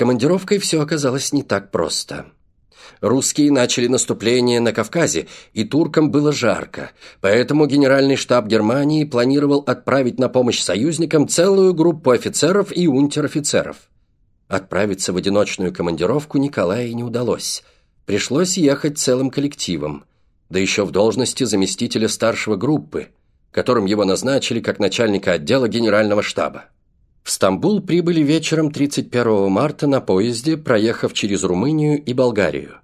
командировкой все оказалось не так просто. Русские начали наступление на Кавказе, и туркам было жарко, поэтому генеральный штаб Германии планировал отправить на помощь союзникам целую группу офицеров и унтер-офицеров. Отправиться в одиночную командировку Николаю не удалось. Пришлось ехать целым коллективом, да еще в должности заместителя старшего группы, которым его назначили как начальника отдела генерального штаба. В Стамбул прибыли вечером 31 марта на поезде, проехав через Румынию и Болгарию.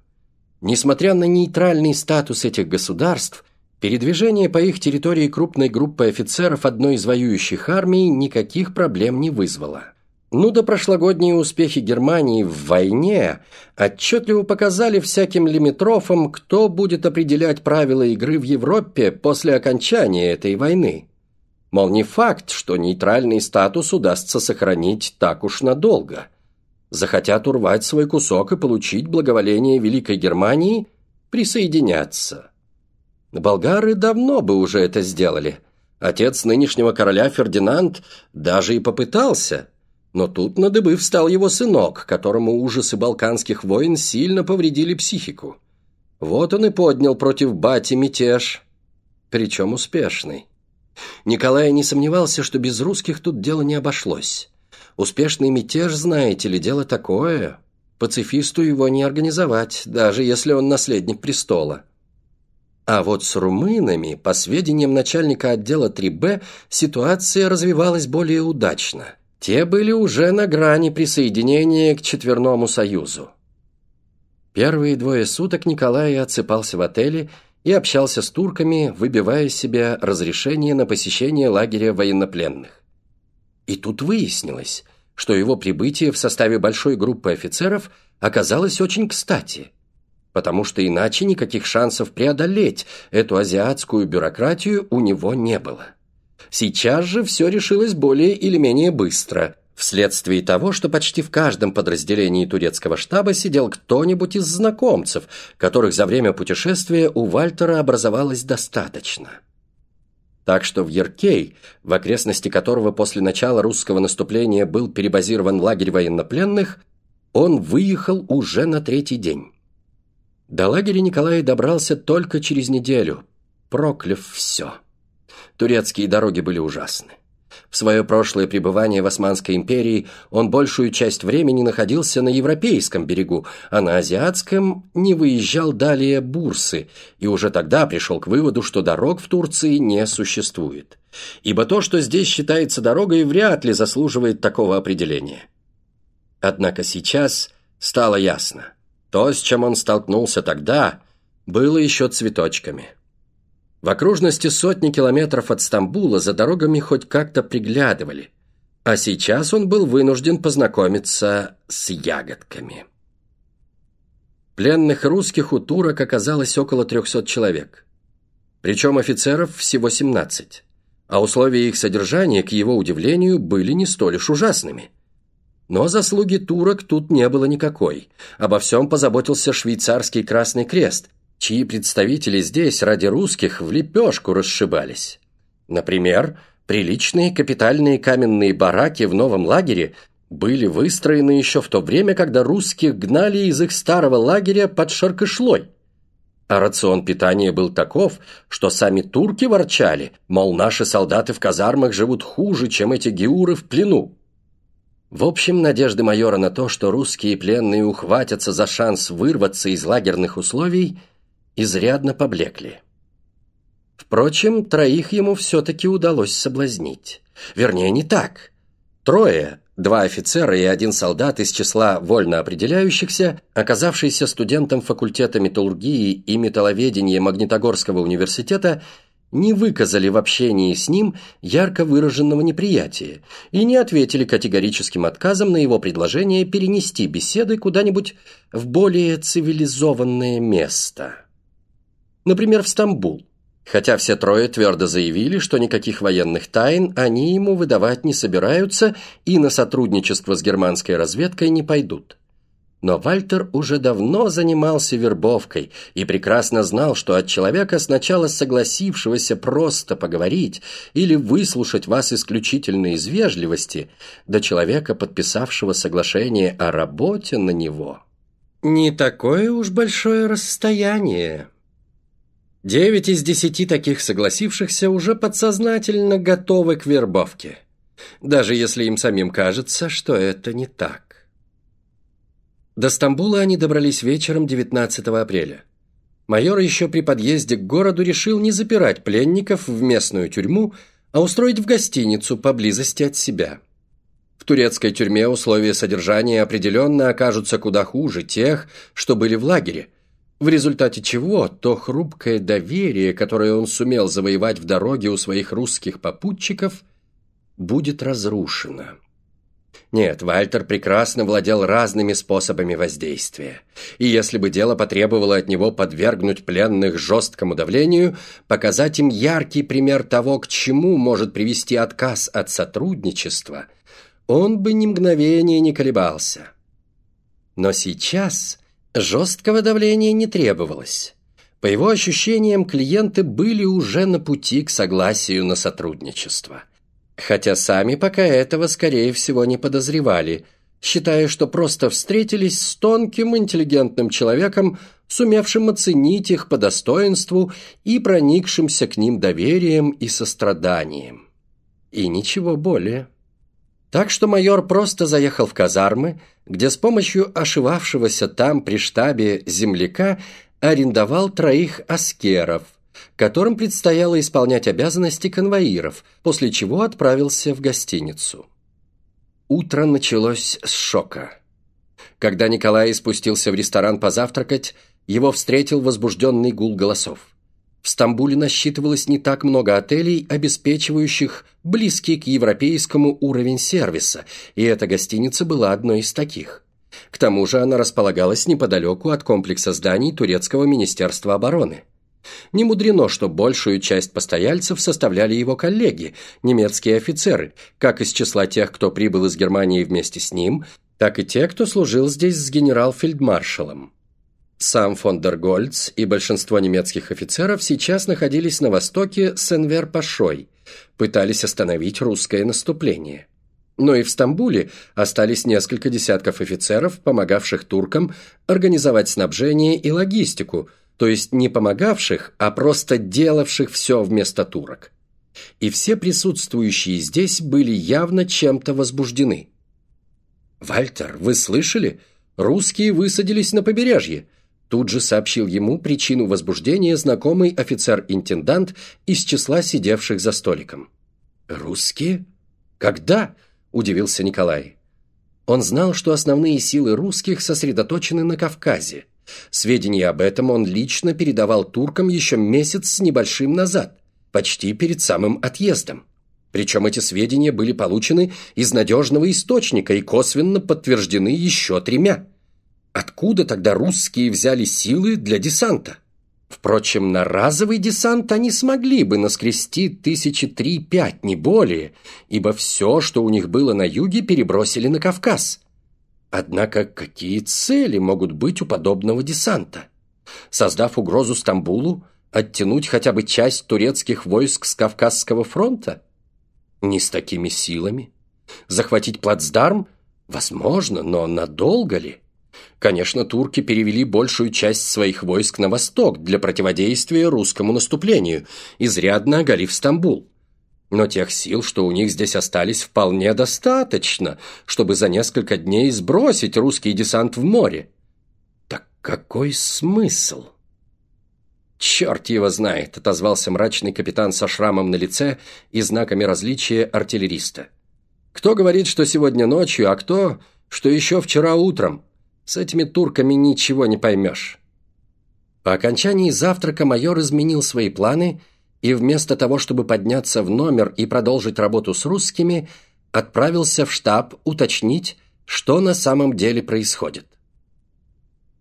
Несмотря на нейтральный статус этих государств, передвижение по их территории крупной группы офицеров одной из воюющих армий никаких проблем не вызвало. Ну да прошлогодние успехи Германии в войне отчетливо показали всяким лимитрофам, кто будет определять правила игры в Европе после окончания этой войны. Мол, не факт, что нейтральный статус удастся сохранить так уж надолго. Захотят урвать свой кусок и получить благоволение Великой Германии, присоединяться. Болгары давно бы уже это сделали. Отец нынешнего короля Фердинанд даже и попытался – но тут на дыбы встал его сынок, которому ужасы балканских войн сильно повредили психику. Вот он и поднял против бати мятеж, причем успешный. Николай не сомневался, что без русских тут дело не обошлось. Успешный мятеж, знаете ли, дело такое. Пацифисту его не организовать, даже если он наследник престола. А вот с румынами, по сведениям начальника отдела 3Б, ситуация развивалась более удачно – те были уже на грани присоединения к Четверному Союзу. Первые двое суток Николай отсыпался в отеле и общался с турками, выбивая себе разрешение на посещение лагеря военнопленных. И тут выяснилось, что его прибытие в составе большой группы офицеров оказалось очень кстати, потому что иначе никаких шансов преодолеть эту азиатскую бюрократию у него не было. Сейчас же все решилось более или менее быстро, вследствие того, что почти в каждом подразделении турецкого штаба сидел кто-нибудь из знакомцев, которых за время путешествия у Вальтера образовалось достаточно. Так что в Еркей, в окрестности которого после начала русского наступления был перебазирован лагерь военнопленных, он выехал уже на третий день. До лагеря Николай добрался только через неделю, прокляв все. Турецкие дороги были ужасны. В свое прошлое пребывание в Османской империи он большую часть времени находился на европейском берегу, а на азиатском не выезжал далее Бурсы, и уже тогда пришел к выводу, что дорог в Турции не существует. Ибо то, что здесь считается дорогой, вряд ли заслуживает такого определения. Однако сейчас стало ясно. То, с чем он столкнулся тогда, было еще цветочками. В окружности сотни километров от Стамбула за дорогами хоть как-то приглядывали, а сейчас он был вынужден познакомиться с ягодками. Пленных русских у турок оказалось около 300 человек. Причем офицеров всего 17, а условия их содержания, к его удивлению, были не столь уж ужасными. Но заслуги турок тут не было никакой. Обо всем позаботился швейцарский Красный Крест, чьи представители здесь ради русских в лепешку расшибались. Например, приличные капитальные каменные бараки в новом лагере были выстроены еще в то время, когда русских гнали из их старого лагеря под Шаркышлой. А рацион питания был таков, что сами турки ворчали, мол, наши солдаты в казармах живут хуже, чем эти геуры в плену. В общем, надежды майора на то, что русские пленные ухватятся за шанс вырваться из лагерных условий – изрядно поблекли. Впрочем, троих ему все-таки удалось соблазнить. Вернее, не так. Трое, два офицера и один солдат из числа вольно определяющихся, оказавшийся студентом факультета металлургии и металловедения Магнитогорского университета, не выказали в общении с ним ярко выраженного неприятия и не ответили категорическим отказом на его предложение перенести беседы куда-нибудь в более цивилизованное место например, в Стамбул. Хотя все трое твердо заявили, что никаких военных тайн они ему выдавать не собираются и на сотрудничество с германской разведкой не пойдут. Но Вальтер уже давно занимался вербовкой и прекрасно знал, что от человека, сначала согласившегося просто поговорить или выслушать вас исключительно из вежливости, до человека, подписавшего соглашение о работе на него. Не такое уж большое расстояние. Девять из десяти таких согласившихся уже подсознательно готовы к вербовке, даже если им самим кажется, что это не так. До Стамбула они добрались вечером 19 апреля. Майор еще при подъезде к городу решил не запирать пленников в местную тюрьму, а устроить в гостиницу поблизости от себя. В турецкой тюрьме условия содержания определенно окажутся куда хуже тех, что были в лагере, в результате чего то хрупкое доверие, которое он сумел завоевать в дороге у своих русских попутчиков, будет разрушено. Нет, Вальтер прекрасно владел разными способами воздействия. И если бы дело потребовало от него подвергнуть пленных жесткому давлению, показать им яркий пример того, к чему может привести отказ от сотрудничества, он бы ни мгновения не колебался. Но сейчас жесткого давления не требовалось. По его ощущениям, клиенты были уже на пути к согласию на сотрудничество – Хотя сами пока этого, скорее всего, не подозревали, считая, что просто встретились с тонким, интеллигентным человеком, сумевшим оценить их по достоинству и проникшимся к ним доверием и состраданием. И ничего более. Так что майор просто заехал в казармы, где с помощью ошивавшегося там при штабе земляка арендовал троих аскеров, которым предстояло исполнять обязанности конвоиров, после чего отправился в гостиницу. Утро началось с шока. Когда Николай спустился в ресторан позавтракать, его встретил возбужденный гул голосов. В Стамбуле насчитывалось не так много отелей, обеспечивающих близкий к европейскому уровень сервиса, и эта гостиница была одной из таких. К тому же она располагалась неподалеку от комплекса зданий Турецкого министерства обороны. Не мудрено, что большую часть постояльцев составляли его коллеги, немецкие офицеры, как из числа тех, кто прибыл из Германии вместе с ним, так и те, кто служил здесь с генерал-фельдмаршалом. Сам фон дер Гольц и большинство немецких офицеров сейчас находились на востоке с Энвер-Пашой, пытались остановить русское наступление. Но и в Стамбуле остались несколько десятков офицеров, помогавших туркам организовать снабжение и логистику – то есть не помогавших, а просто делавших все вместо турок. И все присутствующие здесь были явно чем-то возбуждены. «Вальтер, вы слышали? Русские высадились на побережье», Тут же сообщил ему причину возбуждения знакомый офицер-интендант из числа сидевших за столиком. «Русские? Когда?» – удивился Николай. Он знал, что основные силы русских сосредоточены на Кавказе – Сведения об этом он лично передавал туркам еще месяц с небольшим назад, почти перед самым отъездом. Причем эти сведения были получены из надежного источника и косвенно подтверждены еще тремя. Откуда тогда русские взяли силы для десанта? Впрочем, на разовый десант они смогли бы наскрести тысячи три-пять, не более, ибо все, что у них было на юге, перебросили на Кавказ – Однако какие цели могут быть у подобного десанта? Создав угрозу Стамбулу, оттянуть хотя бы часть турецких войск с Кавказского фронта? Не с такими силами. Захватить плацдарм? Возможно, но надолго ли? Конечно, турки перевели большую часть своих войск на восток для противодействия русскому наступлению, изрядно оголив Стамбул. Но тех сил, что у них здесь остались, вполне достаточно, чтобы за несколько дней сбросить русский десант в море. Так какой смысл? «Черт его знает», — отозвался мрачный капитан со шрамом на лице и знаками различия артиллериста. «Кто говорит, что сегодня ночью, а кто, что еще вчера утром? С этими турками ничего не поймешь». По окончании завтрака майор изменил свои планы — и вместо того, чтобы подняться в номер и продолжить работу с русскими, отправился в штаб уточнить, что на самом деле происходит.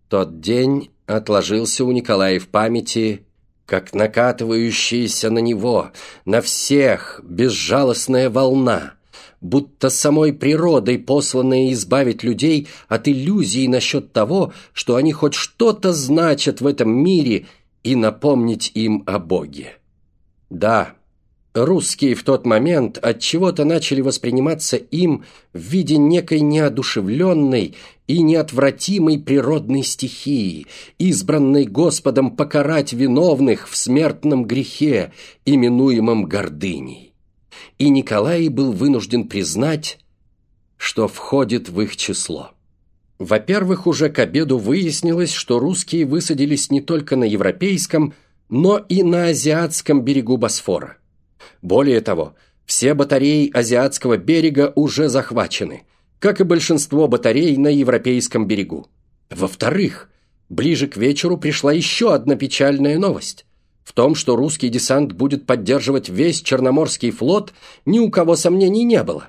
Тот день отложился у Николая в памяти, как накатывающаяся на него, на всех, безжалостная волна, будто самой природой посланные избавить людей от иллюзий насчет того, что они хоть что-то значат в этом мире и напомнить им о Боге. Да, русские в тот момент от чего-то начали восприниматься им в виде некой неодушевленной и неотвратимой природной стихии, избранной Господом покарать виновных в смертном грехе, именуемом гордыней. И Николай был вынужден признать, что входит в их число. Во-первых, уже к обеду выяснилось, что русские высадились не только на европейском, но и на азиатском берегу Босфора. Более того, все батареи азиатского берега уже захвачены, как и большинство батарей на европейском берегу. Во-вторых, ближе к вечеру пришла еще одна печальная новость. В том, что русский десант будет поддерживать весь Черноморский флот, ни у кого сомнений не было.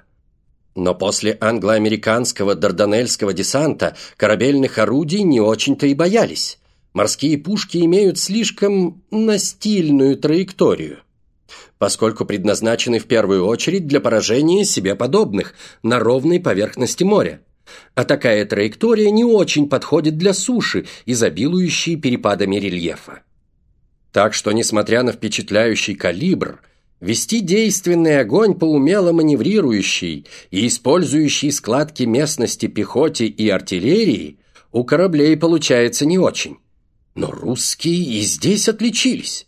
Но после англо-американского дарданельского десанта корабельных орудий не очень-то и боялись. Морские пушки имеют слишком настильную траекторию поскольку предназначены в первую очередь для поражения себе подобных на ровной поверхности моря. А такая траектория не очень подходит для суши, изобилующей перепадами рельефа. Так что, несмотря на впечатляющий калибр, вести действенный огонь по умело маневрирующей и использующей складки местности пехоте и артиллерии у кораблей получается не очень. Но русские и здесь отличились.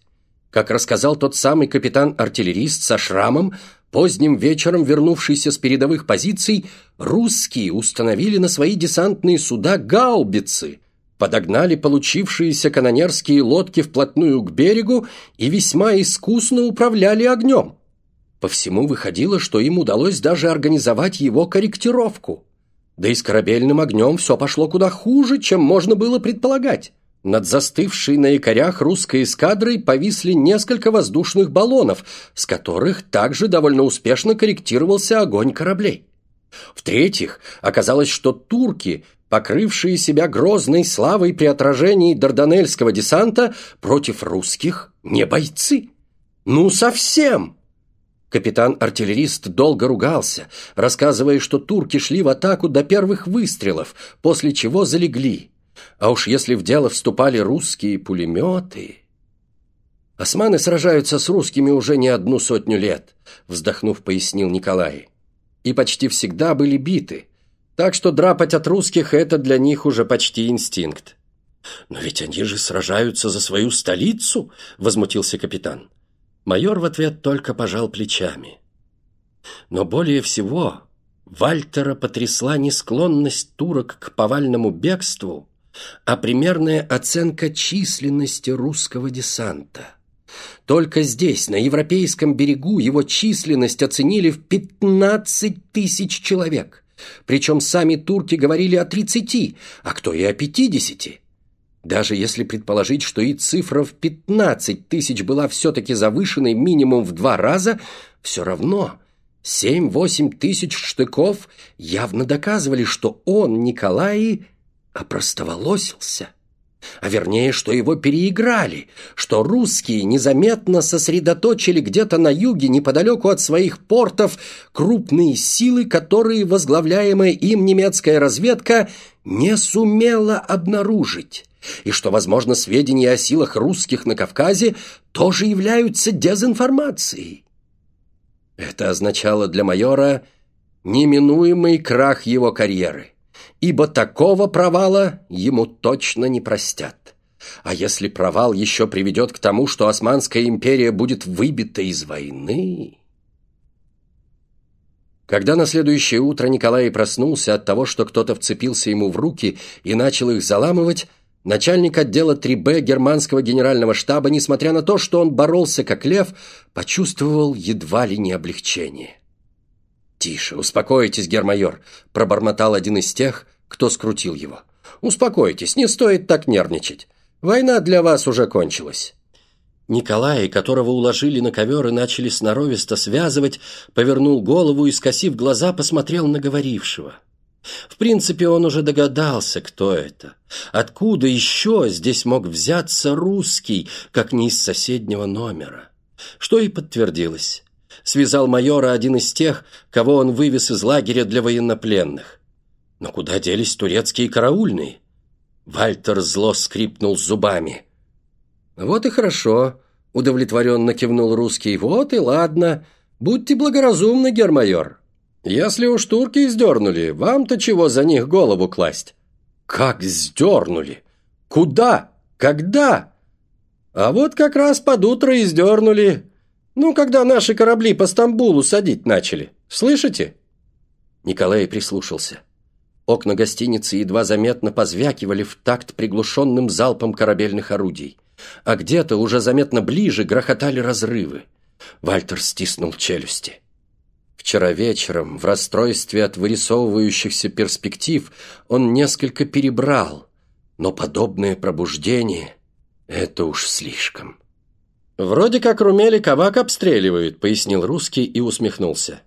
Как рассказал тот самый капитан-артиллерист со шрамом, поздним вечером вернувшийся с передовых позиций, русские установили на свои десантные суда гаубицы, подогнали получившиеся канонерские лодки вплотную к берегу и весьма искусно управляли огнем. По всему выходило, что им удалось даже организовать его корректировку. Да и с корабельным огнем все пошло куда хуже, чем можно было предполагать. Над застывшей на якорях русской эскадрой повисли несколько воздушных баллонов, с которых также довольно успешно корректировался огонь кораблей. В-третьих, оказалось, что турки, покрывшие себя грозной славой при отражении дарданельского десанта, против русских не бойцы. Ну, совсем! Капитан-артиллерист долго ругался, рассказывая, что турки шли в атаку до первых выстрелов, после чего залегли. А уж если в дело вступали русские пулеметы... «Османы сражаются с русскими уже не одну сотню лет», вздохнув, пояснил Николай. «И почти всегда были биты, так что драпать от русских – это для них уже почти инстинкт». «Но ведь они же сражаются за свою столицу!» – возмутился капитан. Майор в ответ только пожал плечами. Но более всего Вальтера потрясла не склонность турок к повальному бегству, а примерная оценка численности русского десанта. Только здесь, на европейском берегу, его численность оценили в 15 тысяч человек. Причем сами турки говорили о 30, а кто и о 50. Даже если предположить, что и цифра в 15 тысяч была все-таки завышенной минимум в два раза, все равно 7-8 тысяч штыков явно доказывали, что он, Николай, опростоволосился. А вернее, что его переиграли, что русские незаметно сосредоточили где-то на юге, неподалеку от своих портов, крупные силы, которые возглавляемая им немецкая разведка не сумела обнаружить, и что, возможно, сведения о силах русских на Кавказе тоже являются дезинформацией. Это означало для майора неминуемый крах его карьеры ибо такого провала ему точно не простят. А если провал еще приведет к тому, что Османская империя будет выбита из войны... Когда на следующее утро Николай проснулся от того, что кто-то вцепился ему в руки и начал их заламывать, начальник отдела 3Б германского генерального штаба, несмотря на то, что он боролся как лев, почувствовал едва ли не облегчение. «Тише, успокойтесь, гермайор», – пробормотал один из тех, кто скрутил его. «Успокойтесь, не стоит так нервничать. Война для вас уже кончилась». Николай, которого уложили на ковер и начали сноровисто связывать, повернул голову и, скосив глаза, посмотрел на говорившего. В принципе, он уже догадался, кто это. Откуда еще здесь мог взяться русский, как не из соседнего номера? Что и подтвердилось. Связал майора один из тех, кого он вывез из лагеря для военнопленных. Но куда делись турецкие караульные? Вальтер зло скрипнул зубами. «Вот и хорошо», — удовлетворенно кивнул русский. «Вот и ладно. Будьте благоразумны, гермайор. Если уж турки издернули, вам-то чего за них голову класть?» «Как сдернули? Куда? Когда?» «А вот как раз под утро издернули. Ну, когда наши корабли по Стамбулу садить начали. Слышите?» Николай прислушался. Окна гостиницы едва заметно позвякивали в такт приглушенным залпом корабельных орудий, а где-то уже заметно ближе грохотали разрывы. Вальтер стиснул челюсти. Вчера вечером, в расстройстве от вырисовывающихся перспектив, он несколько перебрал, но подобное пробуждение — это уж слишком. «Вроде как Румели Кавак обстреливают», — пояснил русский и усмехнулся.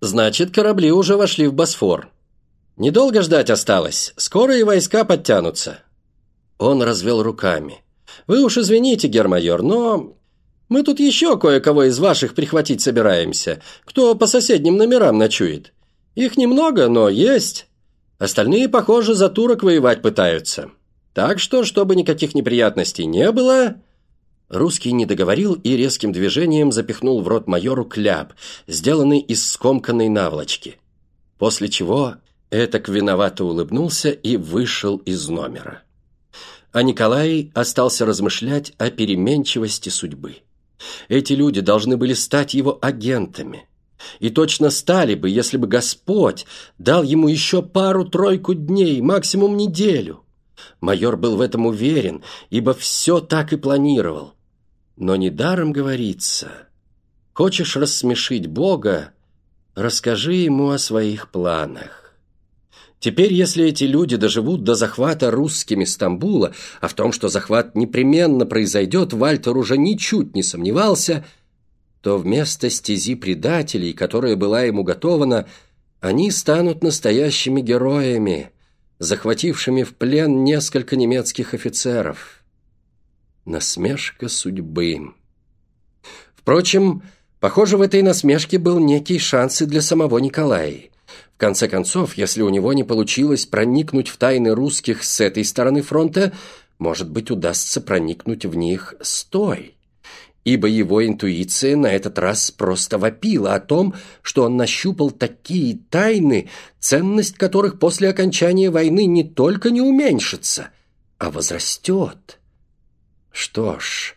«Значит, корабли уже вошли в Босфор. Недолго ждать осталось. Скоро и войска подтянутся. Он развел руками. Вы уж извините, гермайор, но... Мы тут еще кое-кого из ваших прихватить собираемся, кто по соседним номерам ночует. Их немного, но есть. Остальные, похоже, за турок воевать пытаются. Так что, чтобы никаких неприятностей не было... Русский не договорил и резким движением запихнул в рот майору кляп, сделанный из скомканной наволочки. После чего Этак виновато улыбнулся и вышел из номера. А Николай остался размышлять о переменчивости судьбы. Эти люди должны были стать его агентами. И точно стали бы, если бы Господь дал ему еще пару-тройку дней, максимум неделю. Майор был в этом уверен, ибо все так и планировал. Но недаром говорится, хочешь рассмешить Бога, расскажи ему о своих планах. Теперь, если эти люди доживут до захвата русскими Стамбула, а в том, что захват непременно произойдет, Вальтер уже ничуть не сомневался, то вместо стези предателей, которая была ему готована, они станут настоящими героями, захватившими в плен несколько немецких офицеров. Насмешка судьбы. Впрочем, похоже, в этой насмешке был некий шанс и для самого Николая. В конце концов, если у него не получилось проникнуть в тайны русских с этой стороны фронта, может быть, удастся проникнуть в них с той. Ибо его интуиция на этот раз просто вопила о том, что он нащупал такие тайны, ценность которых после окончания войны не только не уменьшится, а возрастет. Что ж,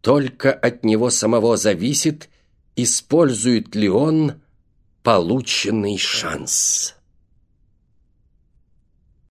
только от него самого зависит, использует ли он полученный шанс.